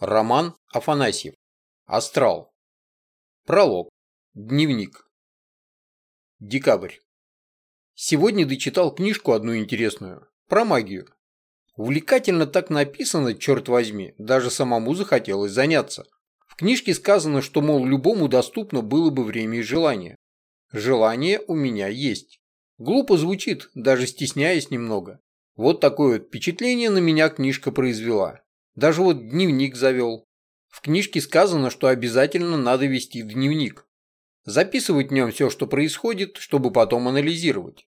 Роман Афанасьев. Астрал. Пролог. Дневник. Декабрь. Сегодня дочитал книжку одну интересную. Про магию. Увлекательно так написано, черт возьми, даже самому захотелось заняться. В книжке сказано, что, мол, любому доступно было бы время и желание. Желание у меня есть. Глупо звучит, даже стесняясь немного. Вот такое вот впечатление на меня книжка произвела. Даже вот дневник завел. В книжке сказано, что обязательно надо вести дневник. Записывать в нем все, что происходит, чтобы потом анализировать.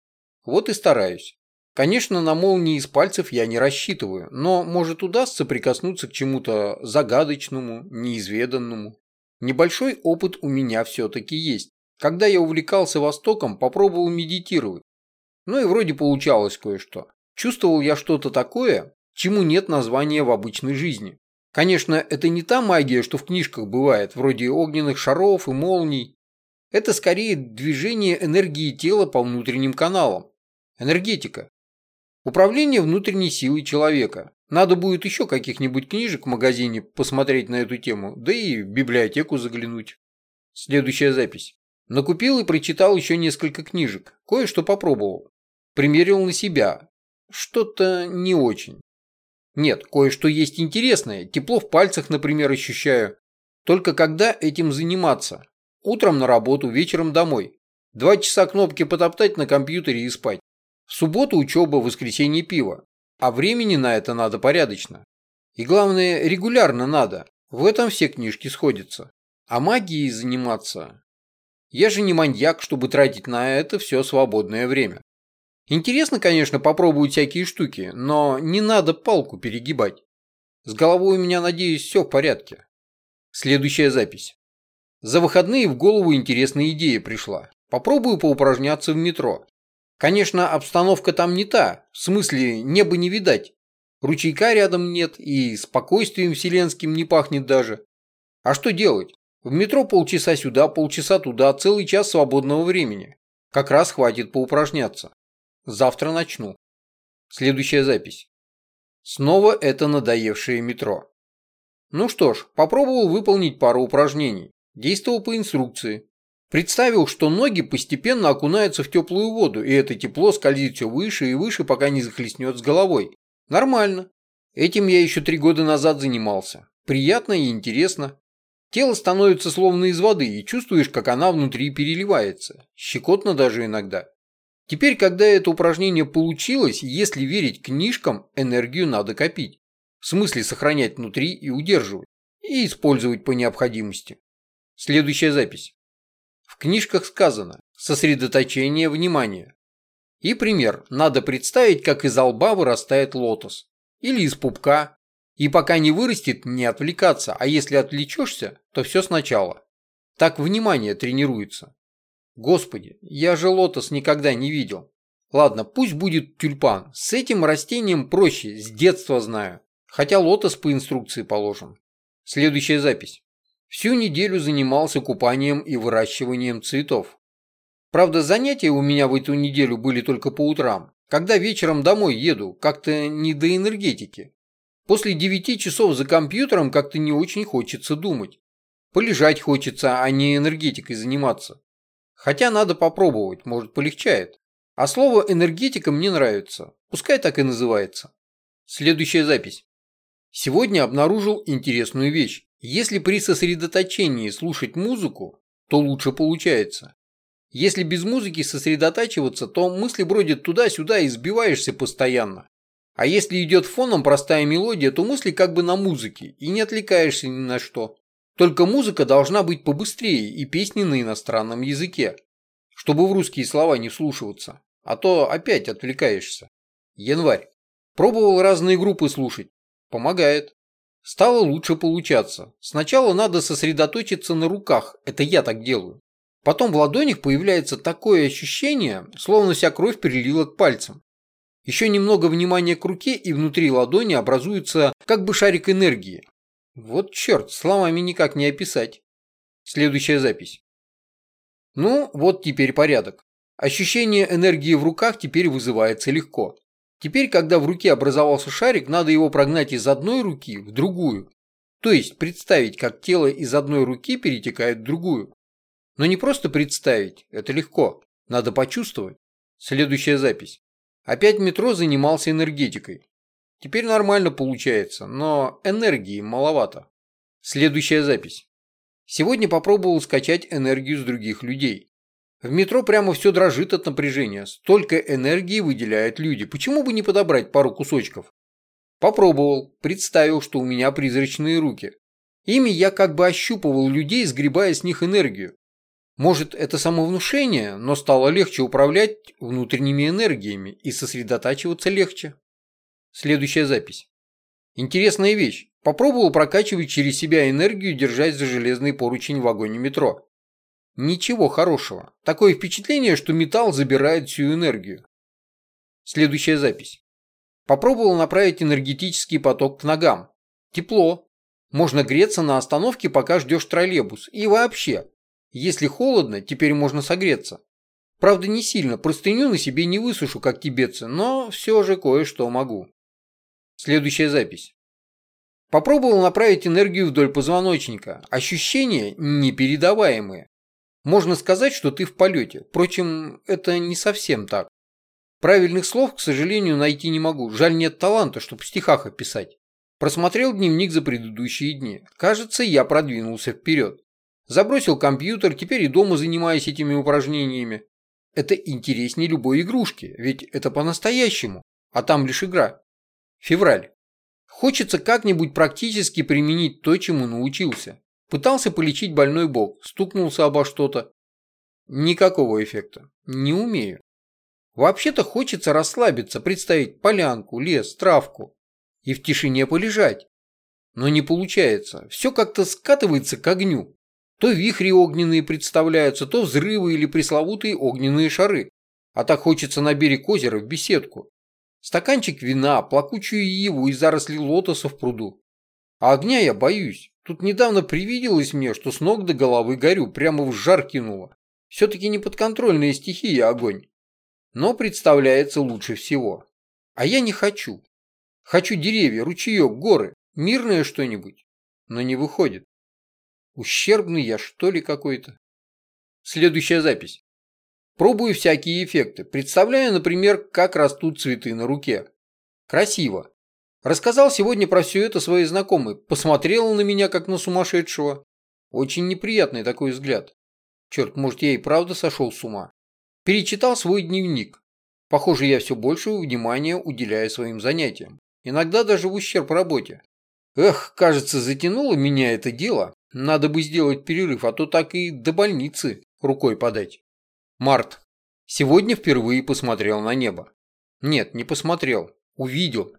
Вот и стараюсь. Конечно, на молнии из пальцев я не рассчитываю, но, может, удастся прикоснуться к чему-то загадочному, неизведанному. Небольшой опыт у меня все-таки есть. Когда я увлекался Востоком, попробовал медитировать. Ну и вроде получалось кое-что. Чувствовал я что-то такое, чему нет названия в обычной жизни. Конечно, это не та магия, что в книжках бывает, вроде огненных шаров и молний. Это скорее движение энергии тела по внутренним каналам. Энергетика. Управление внутренней силой человека. Надо будет еще каких-нибудь книжек в магазине посмотреть на эту тему, да и в библиотеку заглянуть. Следующая запись. Накупил и прочитал еще несколько книжек. Кое-что попробовал. Примерил на себя. Что-то не очень. Нет, кое-что есть интересное. Тепло в пальцах, например, ощущаю. Только когда этим заниматься? Утром на работу, вечером домой. Два часа кнопки потоптать на компьютере и спать. В субботу учеба, в воскресенье пиво. А времени на это надо порядочно. И главное, регулярно надо. В этом все книжки сходятся. А магией заниматься... Я же не маньяк, чтобы тратить на это все свободное время. Интересно, конечно, попробовать всякие штуки, но не надо палку перегибать. С головой у меня, надеюсь, все в порядке. Следующая запись. За выходные в голову интересная идея пришла. Попробую поупражняться в метро. Конечно, обстановка там не та, в смысле неба не видать. Ручейка рядом нет и спокойствием вселенским не пахнет даже. А что делать? В метро полчаса сюда, полчаса туда, целый час свободного времени. Как раз хватит поупражняться. Завтра начну. Следующая запись. Снова это надоевшее метро. Ну что ж, попробовал выполнить пару упражнений. Действовал по инструкции. Представил, что ноги постепенно окунаются в теплую воду, и это тепло скользит все выше и выше, пока не захлестнет с головой. Нормально. Этим я еще три года назад занимался. Приятно и интересно. Тело становится словно из воды, и чувствуешь, как она внутри переливается. Щекотно даже иногда. Теперь, когда это упражнение получилось, если верить книжкам, энергию надо копить. В смысле сохранять внутри и удерживать. И использовать по необходимости. Следующая запись. В книжках сказано «сосредоточение внимания». И пример. Надо представить, как из лба вырастает лотос. Или из пупка. И пока не вырастет, не отвлекаться. А если отвлечешься, то все сначала. Так внимание тренируется. Господи, я же лотос никогда не видел. Ладно, пусть будет тюльпан. С этим растением проще, с детства знаю. Хотя лотос по инструкции положен. Следующая запись. Всю неделю занимался купанием и выращиванием цветов. Правда, занятия у меня в эту неделю были только по утрам. Когда вечером домой еду, как-то не до энергетики. После девяти часов за компьютером как-то не очень хочется думать. Полежать хочется, а не энергетикой заниматься. Хотя надо попробовать, может полегчает. А слово «энергетика» мне нравится. Пускай так и называется. Следующая запись. Сегодня обнаружил интересную вещь. Если при сосредоточении слушать музыку, то лучше получается. Если без музыки сосредотачиваться, то мысли бродят туда-сюда и сбиваешься постоянно. А если идет фоном простая мелодия, то мысли как бы на музыке и не отвлекаешься ни на что. Только музыка должна быть побыстрее и песни на иностранном языке, чтобы в русские слова не вслушиваться, а то опять отвлекаешься. Январь. Пробовал разные группы слушать. Помогает. Стало лучше получаться. Сначала надо сосредоточиться на руках, это я так делаю. Потом в ладонях появляется такое ощущение, словно вся кровь перелила к пальцам. Еще немного внимания к руке, и внутри ладони образуется как бы шарик энергии, вот черт, словами никак не описать. Следующая запись. Ну, вот теперь порядок. Ощущение энергии в руках теперь вызывается легко. Теперь, когда в руке образовался шарик, надо его прогнать из одной руки в другую. То есть представить, как тело из одной руки перетекает в другую. Но не просто представить, это легко. Надо почувствовать. Следующая запись. Опять метро занимался энергетикой. Теперь нормально получается, но энергии маловато. Следующая запись. Сегодня попробовал скачать энергию с других людей. В метро прямо все дрожит от напряжения. Столько энергии выделяют люди. Почему бы не подобрать пару кусочков? Попробовал, представил, что у меня призрачные руки. Ими я как бы ощупывал людей, сгребая с них энергию. Может, это самовнушение, но стало легче управлять внутренними энергиями и сосредотачиваться легче. Следующая запись. Интересная вещь. Попробовал прокачивать через себя энергию, держась за железный поручень в вагоне метро. Ничего хорошего. Такое впечатление, что металл забирает всю энергию. Следующая запись. Попробовал направить энергетический поток к ногам. Тепло. Можно греться на остановке, пока ждешь троллейбус. И вообще, если холодно, теперь можно согреться. Правда, не сильно, простыню на себе не высушу, как тибетцы, но все же кое-что могу. Следующая запись. Попробовал направить энергию вдоль позвоночника. Ощущения непередаваемые. Можно сказать, что ты в полете. Впрочем, это не совсем так. Правильных слов, к сожалению, найти не могу. Жаль, нет таланта, чтобы в стихах описать. Просмотрел дневник за предыдущие дни. Кажется, я продвинулся вперед. Забросил компьютер, теперь и дома занимаюсь этими упражнениями. Это интереснее любой игрушки, ведь это по-настоящему, а там лишь игра. Февраль. Хочется как-нибудь практически применить то, чему научился. Пытался полечить больной бок, стукнулся обо что-то. Никакого эффекта. Не умею. Вообще-то хочется расслабиться, представить полянку, лес, травку и в тишине полежать. Но не получается. Все как-то скатывается к огню. То вихри огненные представляются, то взрывы или пресловутые огненные шары. А так хочется на берег озера в беседку. Стаканчик вина, плакучую иву и заросли лотоса в пруду. А огня я боюсь. Тут недавно привиделось мне, что с ног до головы горю, прямо в жар кинуло. Все-таки не подконтрольная стихия огонь. Но представляется лучше всего. А я не хочу. Хочу деревья, ручеек, горы, мирное что-нибудь. Но не выходит. Ущербный я, что ли, какой-то? Следующая запись. Пробую всякие эффекты. Представляю, например, как растут цветы на руке. Красиво. Рассказал сегодня про все это своей знакомой. Посмотрела на меня, как на сумасшедшего. Очень неприятный такой взгляд. Черт, может, я и правда сошел с ума. Перечитал свой дневник. Похоже, я все больше внимания уделяю своим занятиям. Иногда даже в ущерб работе. Эх, кажется, затянуло меня это дело. Надо бы сделать перерыв, а то так и до больницы рукой подать. Март. Сегодня впервые посмотрел на небо. Нет, не посмотрел. Увидел.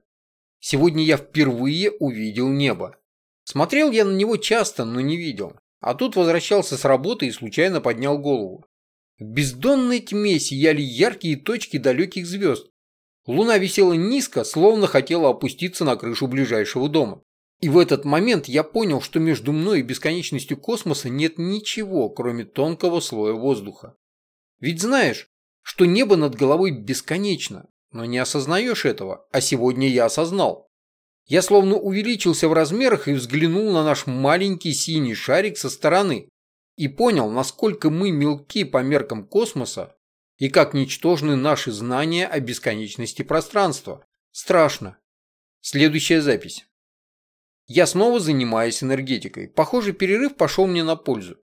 Сегодня я впервые увидел небо. Смотрел я на него часто, но не видел. А тут возвращался с работы и случайно поднял голову. В бездонной тьме сияли яркие точки далеких звезд. Луна висела низко, словно хотела опуститься на крышу ближайшего дома. И в этот момент я понял, что между мной и бесконечностью космоса нет ничего, кроме тонкого слоя воздуха. Ведь знаешь, что небо над головой бесконечно, но не осознаешь этого, а сегодня я осознал. Я словно увеличился в размерах и взглянул на наш маленький синий шарик со стороны и понял, насколько мы мелки по меркам космоса и как ничтожны наши знания о бесконечности пространства. Страшно. Следующая запись. Я снова занимаюсь энергетикой. Похоже, перерыв пошел мне на пользу.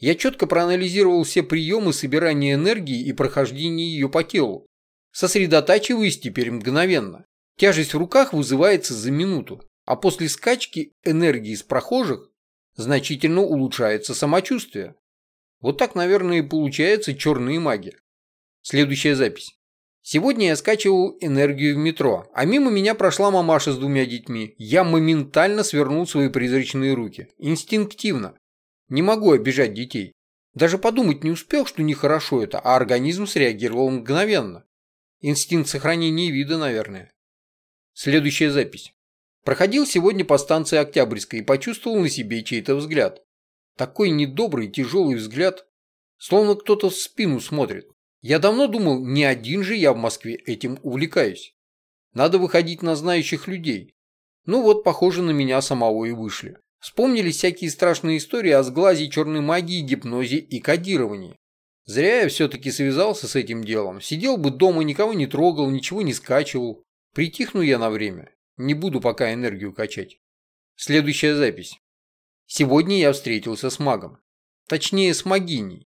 Я четко проанализировал все приемы собирания энергии и прохождения ее по телу. Сосредотачиваюсь теперь мгновенно. Тяжесть в руках вызывается за минуту, а после скачки энергии с прохожих значительно улучшается самочувствие. Вот так, наверное, и получается черные маги. Следующая запись. Сегодня я скачивал энергию в метро, а мимо меня прошла мамаша с двумя детьми. Я моментально свернул свои призрачные руки. Инстинктивно. Не могу обижать детей. Даже подумать не успел, что нехорошо это, а организм среагировал мгновенно. Инстинкт сохранения вида, наверное. Следующая запись. Проходил сегодня по станции Октябрьской и почувствовал на себе чей-то взгляд. Такой недобрый, тяжелый взгляд, словно кто-то в спину смотрит. Я давно думал, не один же я в Москве этим увлекаюсь. Надо выходить на знающих людей. Ну вот, похоже, на меня самого и вышли. Вспомнились всякие страшные истории о сглазе черной магии, гипнозе и кодировании. Зря я все-таки связался с этим делом. Сидел бы дома, никого не трогал, ничего не скачивал. Притихну я на время. Не буду пока энергию качать. Следующая запись. Сегодня я встретился с магом. Точнее, с магиней.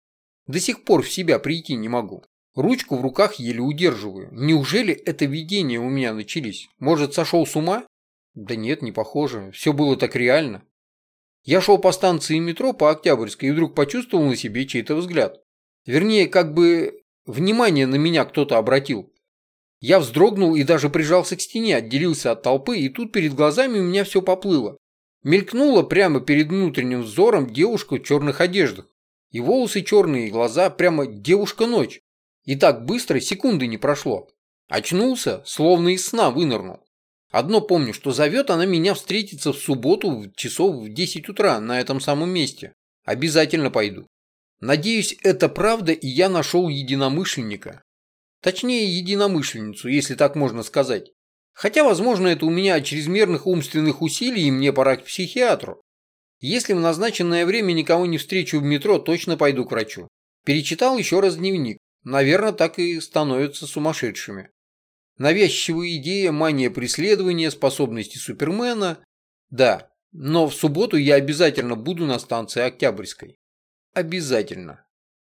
До сих пор в себя прийти не могу. Ручку в руках еле удерживаю. Неужели это видения у меня начались? Может, сошел с ума? Да нет, не похоже. Все было так реально. Я шел по станции метро по Октябрьской и вдруг почувствовал на себе чей-то взгляд. Вернее, как бы внимание на меня кто-то обратил. Я вздрогнул и даже прижался к стене, отделился от толпы, и тут перед глазами у меня все поплыло. Мелькнула прямо перед внутренним взором девушка в черных одеждах. И волосы черные, и глаза прямо девушка-ночь. И так быстро секунды не прошло. Очнулся, словно из сна вынырнул. Одно помню, что зовет она меня встретиться в субботу часов в 10 утра на этом самом месте. Обязательно пойду. Надеюсь, это правда, и я нашел единомышленника. Точнее, единомышленницу, если так можно сказать. Хотя, возможно, это у меня от чрезмерных умственных усилий, и мне пора к психиатру. Если в назначенное время никого не встречу в метро, точно пойду к врачу. Перечитал еще раз дневник. Наверное, так и становятся сумасшедшими. Навязчивая идея, мания преследования, способности Супермена. Да, но в субботу я обязательно буду на станции Октябрьской. Обязательно.